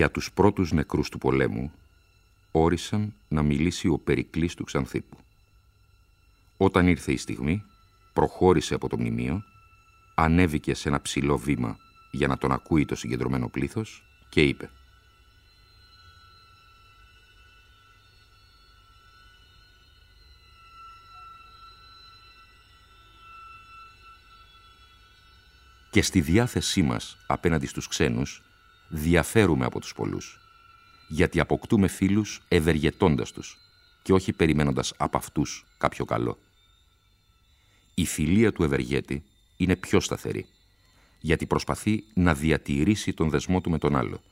Για τους πρώτους νεκρούς του πολέμου όρισαν να μιλήσει ο Περικλής του Ξανθήπου. Όταν ήρθε η στιγμή, προχώρησε από το μνημείο, ανέβηκε σε ένα ψηλό βήμα για να τον ακούει το συγκεντρωμένο πλήθος και είπε «Και στη διάθεσή μας απέναντι στους ξένους διαφέρουμε από τους πολλούς, γιατί αποκτούμε φίλους ευεργετώντας τους και όχι περιμένοντας από αυτούς κάποιο καλό. Η φιλία του ευεργέτη είναι πιο σταθερή, γιατί προσπαθεί να διατηρήσει τον δεσμό του με τον άλλο,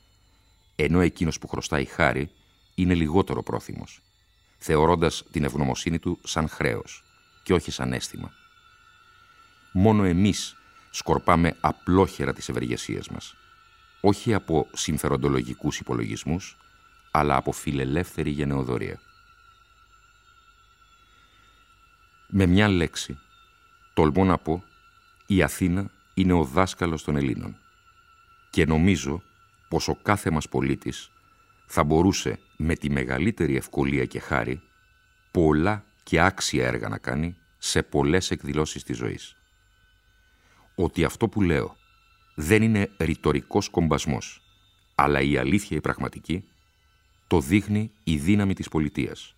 ενώ εκείνος που χρωστάει χάρη είναι λιγότερο πρόθυμος, θεωρώντας την ευγνωμοσύνη του σαν χρέος και όχι σαν αίσθημα. Μόνο εμείς σκορπάμε απλόχερα τις ευεργεσίες μας όχι από συμφεροντολογικούς υπολογισμούς, αλλά από φιλελεύθερη γενεοδορία. Με μια λέξη, τολμώ να πω, η Αθήνα είναι ο δάσκαλος των Ελλήνων και νομίζω πως ο κάθε μας πολίτης θα μπορούσε με τη μεγαλύτερη ευκολία και χάρη πολλά και άξια έργα να κάνει σε πολλές εκδηλώσεις της ζωής. Ότι αυτό που λέω δεν είναι ρητορικός κομπασμός, αλλά η αλήθεια η πραγματική το δείχνει η δύναμη της πολιτείας,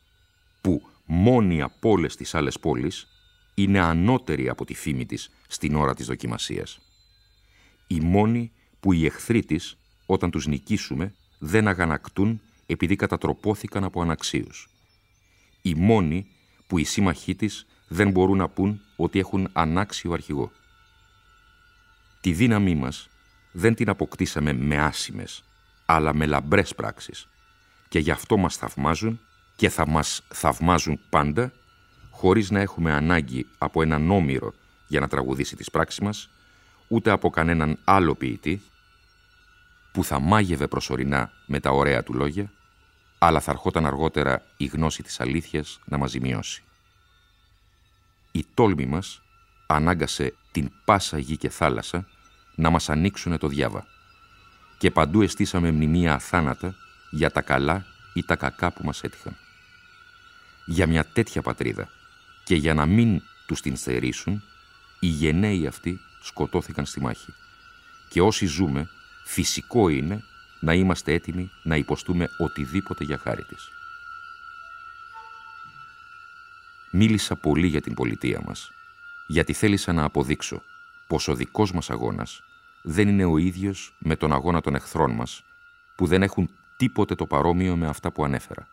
που μόνη από όλες τις άλλες πόλεις είναι ανώτερη από τη φήμη της στην ώρα της δοκιμασίας. Η μόνη που οι εχθροί της, όταν τους νικήσουμε, δεν αγανακτούν επειδή κατατροπώθηκαν από αναξίους. Η μόνη που οι σύμμαχοί της δεν μπορούν να πούν ότι έχουν ανάξιο αρχηγός. Τη δύναμή μας δεν την αποκτήσαμε με άσημες, αλλά με λαμπρές πράξεις. Και γι' αυτό μας θαυμάζουν και θα μας θαυμάζουν πάντα, χωρίς να έχουμε ανάγκη από έναν όμηρο για να τραγουδήσει τις πράξεις μας, ούτε από κανέναν άλλο ποιητή, που θα μάγευε προσωρινά με τα ωραία του λόγια, αλλά θα ερχόταν αργότερα η γνώση της αλήθειας να μας ζημιώσει. Η τόλμη μας ανάγκασε την πάσα γη και θάλασσα να μας ανοίξουνε το διάβα. Και παντού αισθήσαμε μνημεία αθάνατα για τα καλά ή τα κακά που μας έτυχαν. Για μια τέτοια πατρίδα και για να μην τους την στερήσουν, οι γενναίοι αυτοί σκοτώθηκαν στη μάχη. Και όσοι ζούμε, φυσικό είναι να είμαστε έτοιμοι να υποστούμε οτιδήποτε για χάρη της. Μίλησα πολύ για την πολιτεία μας, γιατί θέλησα να αποδείξω πως ο δικός μας αγώνας δεν είναι ο ίδιος με τον αγώνα των εχθρών μας, που δεν έχουν τίποτε το παρόμοιο με αυτά που ανέφερα.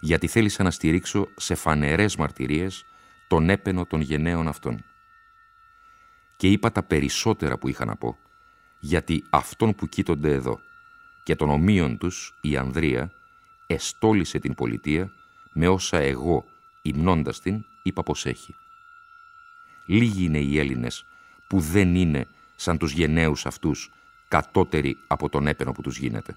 Γιατί θέλησα να στηρίξω σε φανερές μαρτυρίες τον έπαινο των γενναίων αυτών. Και είπα τα περισσότερα που είχα να πω, γιατί αυτόν που κοίτονται εδώ και των ομοίων τους, η Ανδρία, εστόλησε την πολιτεία με όσα εγώ, υμνώντας την, είπα πως έχει. Λίγοι είναι οι Έλληνες που δεν είναι σαν τους γενναίους αυτούς κατώτεροι από τον έπαινο που τους γίνεται.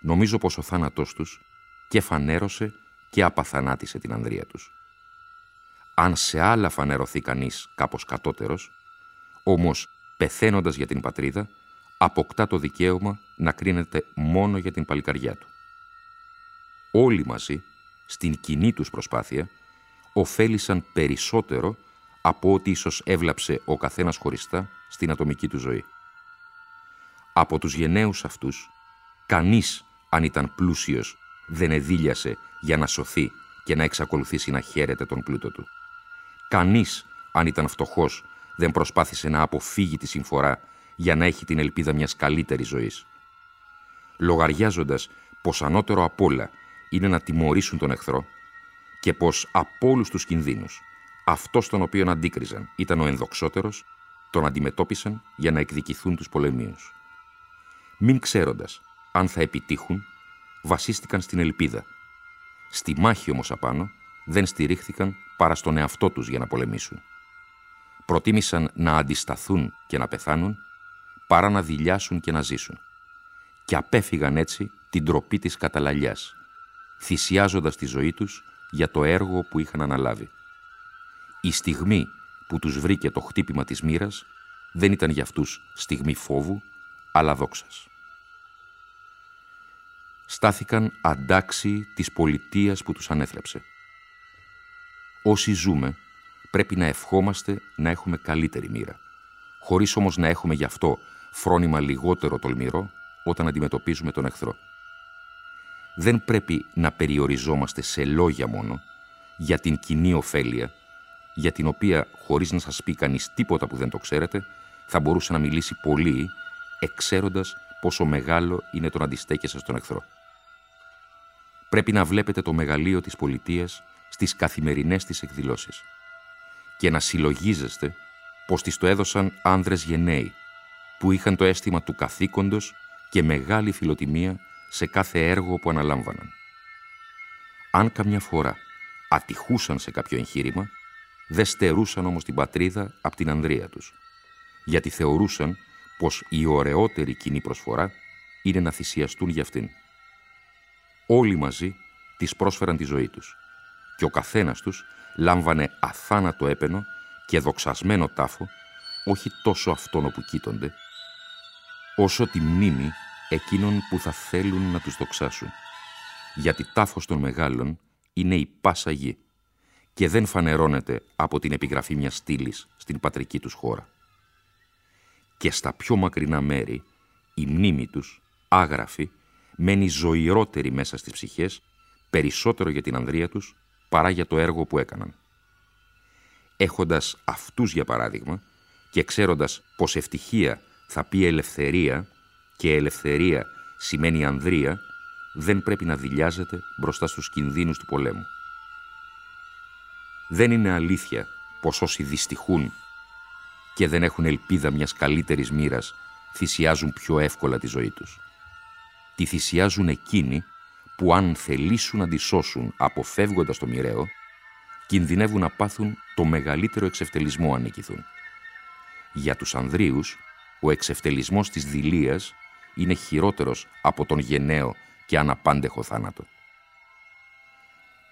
Νομίζω πως ο θάνατός τους και φανέρωσε και απαθανάτησε την ανδρεία τους. Αν σε άλλα φανερωθεί κανείς κάπως κατώτερος, όμως πεθαίνοντας για την πατρίδα, αποκτά το δικαίωμα να κρίνεται μόνο για την παλικαριά του. Όλοι μαζί, στην κοινή τους προσπάθεια, ωφέλησαν περισσότερο από ό,τι ίσως έβλαψε ο καθένας χωριστά στην ατομική του ζωή. Από τους γενναίους αυτούς, κανείς αν ήταν πλούσιος, δεν εδίλιασε για να σωθεί και να εξακολουθήσει να χαίρεται τον πλούτο του. Κανείς, αν ήταν φτωχός, δεν προσπάθησε να αποφύγει τη συμφορά για να έχει την ελπίδα μιας καλύτερης ζωής. Λογαριάζοντας πως ανώτερο απ' όλα είναι να τιμωρήσουν τον εχθρό και πως από όλους τους κινδύνους αυτός τον οποίο αντίκριζαν ήταν ο ενδοξότερος, τον αντιμετώπισαν για να εκδικηθούν τους πολεμίους. Μην ξέροντας αν θα επιτύχουν, βασίστηκαν στην ελπίδα. Στη μάχη όμως απάνω δεν στηρίχθηκαν παρά στον εαυτό τους για να πολεμήσουν. Προτίμησαν να αντισταθούν και να πεθάνουν, παρά να δηλιάσουν και να ζήσουν. Και απέφυγαν έτσι την τροπή της καταλαλιάς, θυσιάζοντας τη ζωή τους για το έργο που είχαν αναλάβει. Η στιγμή που τους βρήκε το χτύπημα της μοίρας δεν ήταν για αυτούς στιγμή φόβου, αλλά δόξας. Στάθηκαν αντάξει της πολιτείας που τους ανέθρεψε. Όσοι ζούμε, πρέπει να ευχόμαστε να έχουμε καλύτερη μοίρα, χωρίς όμως να έχουμε γι' αυτό φρόνημα λιγότερο τολμηρό όταν αντιμετωπίζουμε τον εχθρό. Δεν πρέπει να περιοριζόμαστε σε λόγια μόνο για την κοινή ωφέλεια για την οποία, χωρίς να σας πει κανείς τίποτα που δεν το ξέρετε, θα μπορούσε να μιλήσει πολύ, εξέροντας πόσο μεγάλο είναι το να αντιστέκεσαι στον εχθρό. Πρέπει να βλέπετε το μεγαλείο της πολιτείας στις καθημερινές της εκδηλώσεις και να συλλογίζεστε πως της το έδωσαν άνδρες γενναίοι, που είχαν το αίσθημα του καθήκοντος και μεγάλη φιλοτιμία σε κάθε έργο που αναλάμβαναν. Αν καμιά φορά ατυχούσαν σε κάποιο εγχείρημα, δεν στερούσαν όμως την πατρίδα από την ανδρεία τους, γιατί θεωρούσαν πως η ωραιότερη κοινή προσφορά είναι να θυσιαστούν για αυτήν. Όλοι μαζί τις πρόσφεραν τη ζωή τους και ο καθένας τους λάμβανε αθάνατο έπαινο και δοξασμένο τάφο, όχι τόσο αυτόν όπου κοίτονται, όσο τη μνήμη εκείνων που θα θέλουν να τους δοξάσουν. Γιατί τάφος των μεγάλων είναι η πάσα γη και δεν φανερώνεται από την επιγραφή μιας στήλης στην πατρική τους χώρα. Και στα πιο μακρινά μέρη, η μνήμη τους, άγραφη, μένει ζωηρότερη μέσα στις ψυχές, περισσότερο για την ανδρεία τους, παρά για το έργο που έκαναν. Έχοντας αυτούς για παράδειγμα και ξέροντας πως ευτυχία θα πει ελευθερία και ελευθερία σημαίνει ανδρεία, δεν πρέπει να δηλιάζεται μπροστά στους κινδύνους του πολέμου. Δεν είναι αλήθεια πως όσοι δυστυχούν και δεν έχουν ελπίδα μιας καλύτερης μοίρας θυσιάζουν πιο εύκολα τη ζωή τους. Τη θυσιάζουν εκείνοι που αν θελήσουν να τη σώσουν αποφεύγοντας το μοιραίο, κινδυνεύουν να πάθουν το μεγαλύτερο εξευτελισμό αν νικηθούν. Για τους Ανδρίους, ο εξευτελισμός της δηλίας είναι χειρότερος από τον γενναίο και αναπάντεχο θάνατο.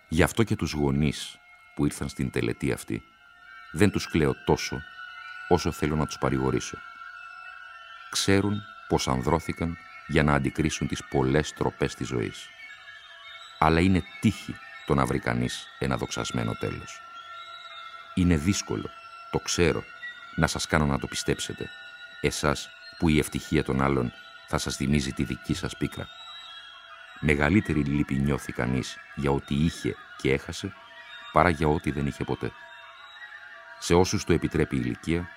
Γι' αυτό και τους γονείς που ήρθαν στην τελετή αυτή, δεν τους κλαίω τόσο όσο θέλω να τους παρηγορήσω. Ξέρουν πως ανδρώθηκαν για να αντικρίσουν τις πολλές τροπές της ζωής. Αλλά είναι τύχη το να βρει κανείς ένα δοξασμένο τέλος. Είναι δύσκολο, το ξέρω, να σας κάνω να το πιστέψετε, εσάς που η ευτυχία των άλλων θα σας θυμίζει τη δική σας πίκρα. Μεγαλύτερη λύπη νιώθει κανείς για ό,τι είχε και έχασε, παρά για ό,τι δεν είχε ποτέ. Σε όσους το επιτρέπει η ηλικία,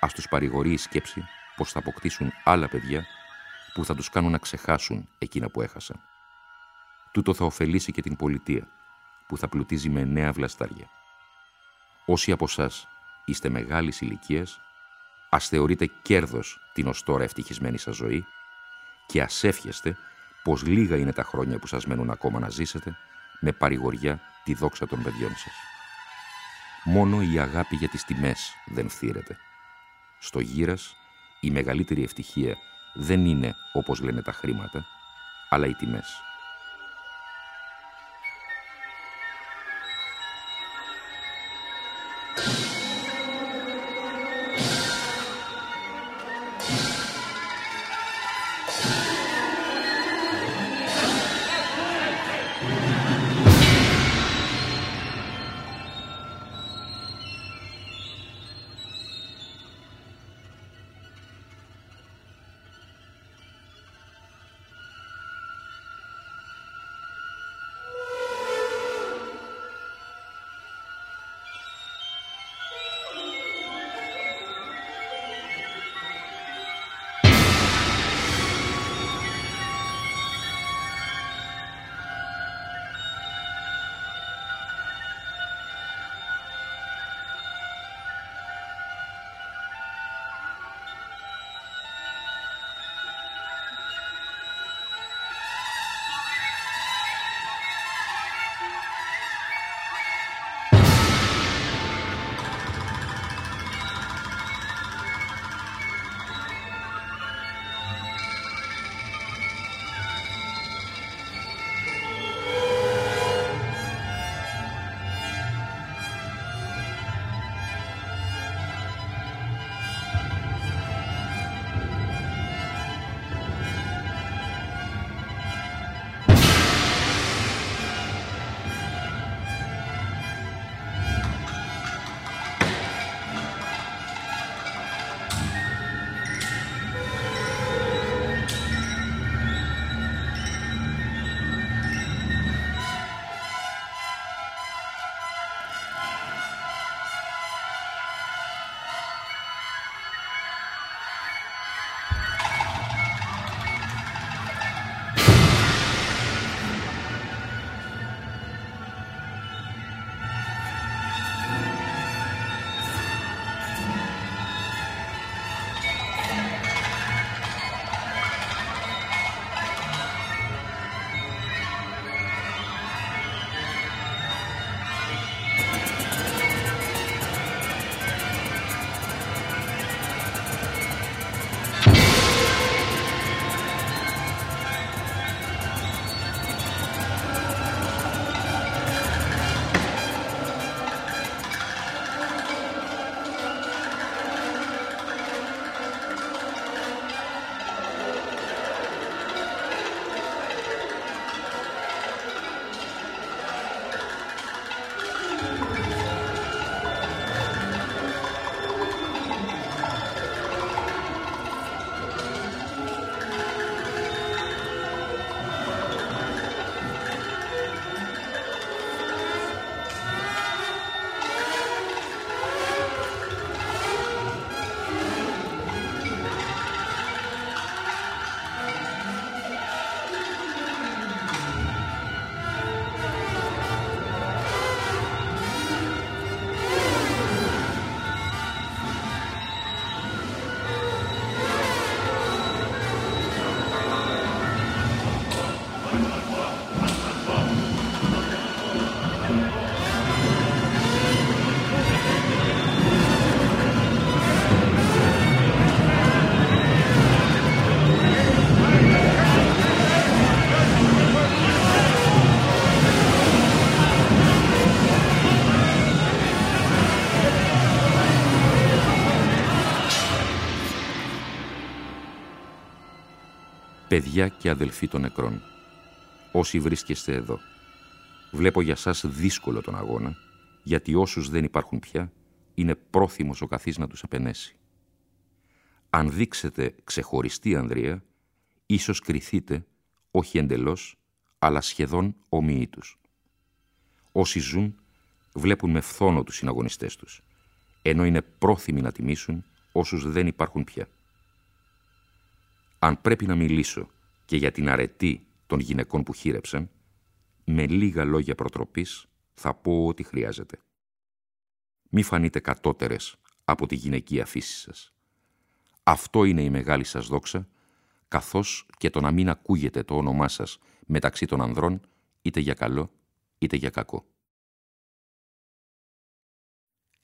ας τους παρηγορεί η σκέψη πως θα αποκτήσουν άλλα παιδιά που θα τους κάνουν να ξεχάσουν εκείνα που έχασαν. Τούτο θα ωφελήσει και την πολιτεία, που θα πλουτίζει με νέα βλαστάρια. Όσοι από εσά είστε μεγάλης ηλικίας, ας θεωρείτε κέρδος την ως τώρα ευτυχισμένη σας ζωή και ας εύχεστε πως λίγα είναι τα χρόνια που σας μένουν ακόμα να ζήσετε με παρηγοριά τη δόξα των παιδιών σας. Μόνο η αγάπη για τις τιμές δεν φθήρεται. Στο γύρας, η μεγαλύτερη ευτυχία δεν είναι όπως λένε τα χρήματα, αλλά οι τιμές. Παιδιά και αδελφοί των νεκρών, όσοι βρίσκεστε εδώ, βλέπω για σας δύσκολο τον αγώνα, γιατί όσους δεν υπάρχουν πια, είναι πρόθυμος ο καθής να τους επενέσει. Αν δείξετε ξεχωριστή Ανδρεία, ίσως κριθείτε, όχι εντελώς, αλλά σχεδόν ομοιοί τους. Όσοι ζουν, βλέπουν με φθόνο τους συναγωνιστές τους, ενώ είναι πρόθυμοι να τιμήσουν όσους δεν υπάρχουν πια. Αν πρέπει να μιλήσω και για την αρετή των γυναικών που χείρεψαν, με λίγα λόγια προτροπής θα πω ότι χρειάζεται. Μη φανείτε κατώτερες από τη γυναικεία φύση σας. Αυτό είναι η μεγάλη σας δόξα, καθώς και το να μην ακούγεται το όνομά σας μεταξύ των ανδρών, είτε για καλό, είτε για κακό.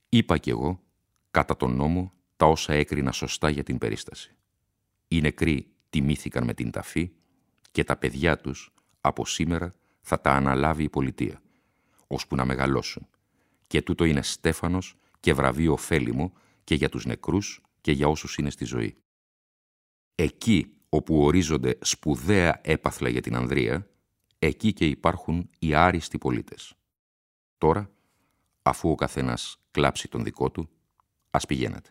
Είπα κι εγώ, κατά τον νόμο, τα όσα έκρινα σωστά για την περίσταση. Οι νεκροί τιμήθηκαν με την ταφή και τα παιδιά τους από σήμερα θα τα αναλάβει η πολιτεία, ώσπου να μεγαλώσουν. Και τούτο είναι στέφανος και βραβείο ωφέλιμο και για τους νεκρούς και για όσους είναι στη ζωή. Εκεί όπου ορίζονται σπουδαία έπαθλα για την Ανδρεία, εκεί και υπάρχουν οι άριστοι πολίτες. Τώρα, αφού ο καθένας κλάψει τον δικό του, ας πηγαίνετε.